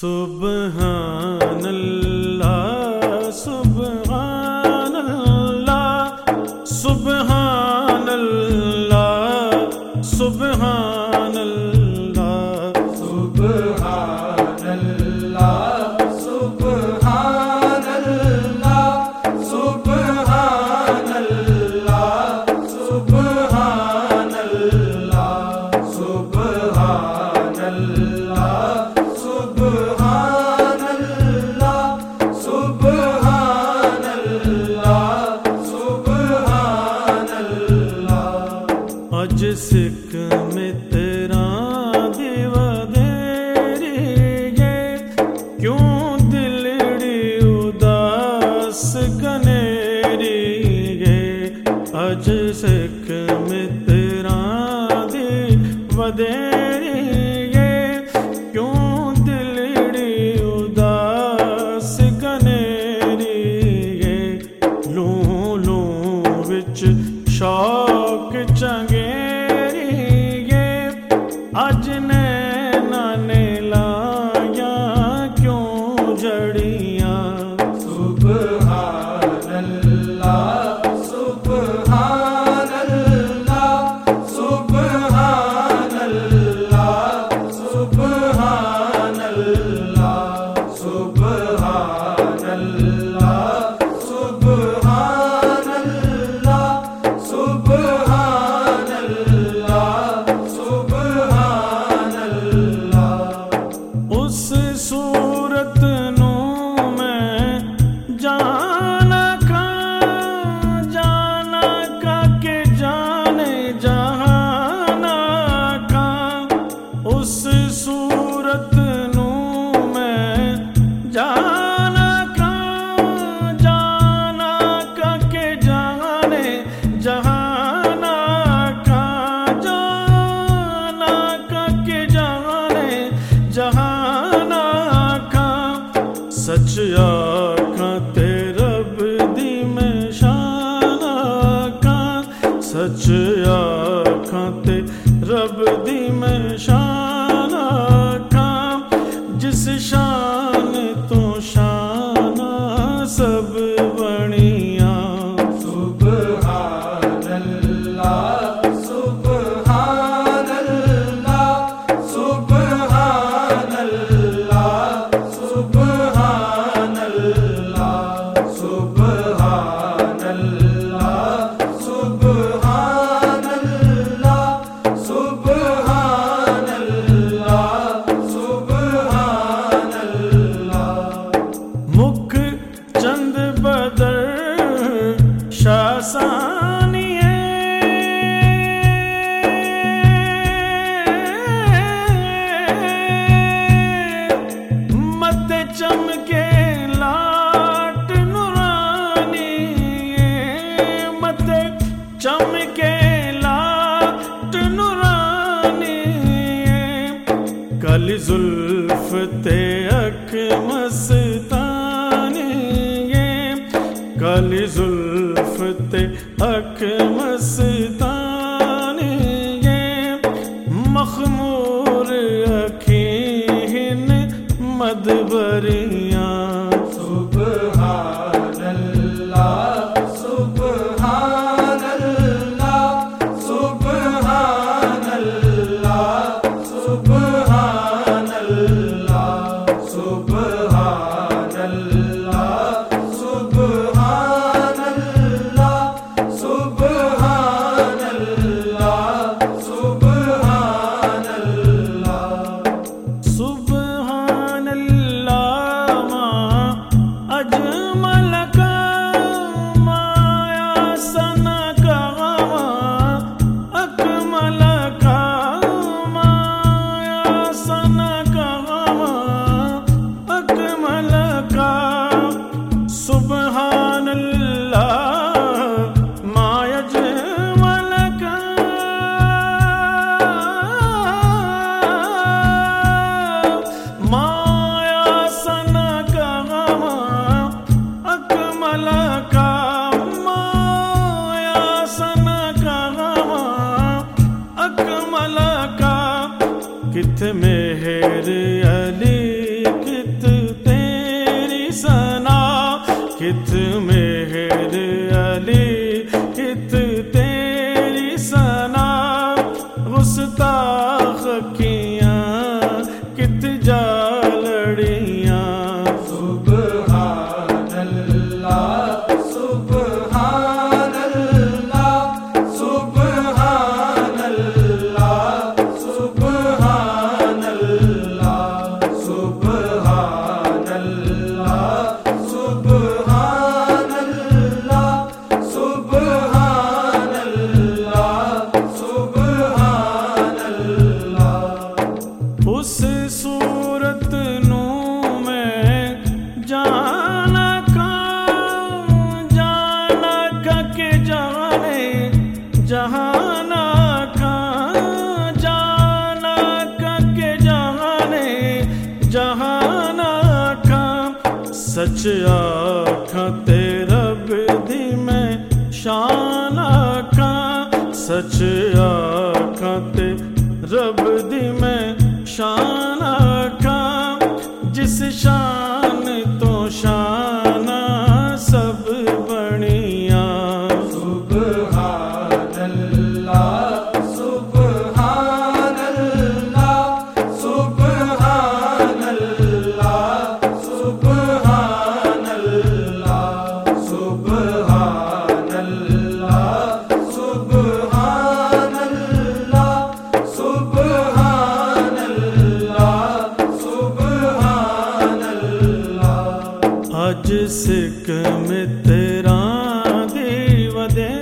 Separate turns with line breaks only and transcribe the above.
سبحان پدے کتے رب دن شان کام جس شان تو شان سب
بنیا شبہ دل سبلہ
صبح صبح قدر شاسانی ہے مت چمکے لاٹ نورانی مت چمکے لاٹ نورانی کل زلف تے اک اکمس کے مخمور مدبریاں
سبحان اللہ سبحان اللہ سبحان اللہ سبحان اللہ
کتنے ہیر علی کت تیری سنا کت میں آخا تیرا بدھی میں شان آخا سچ آخا تیرا بدھی میں شان آخا جس شان ودے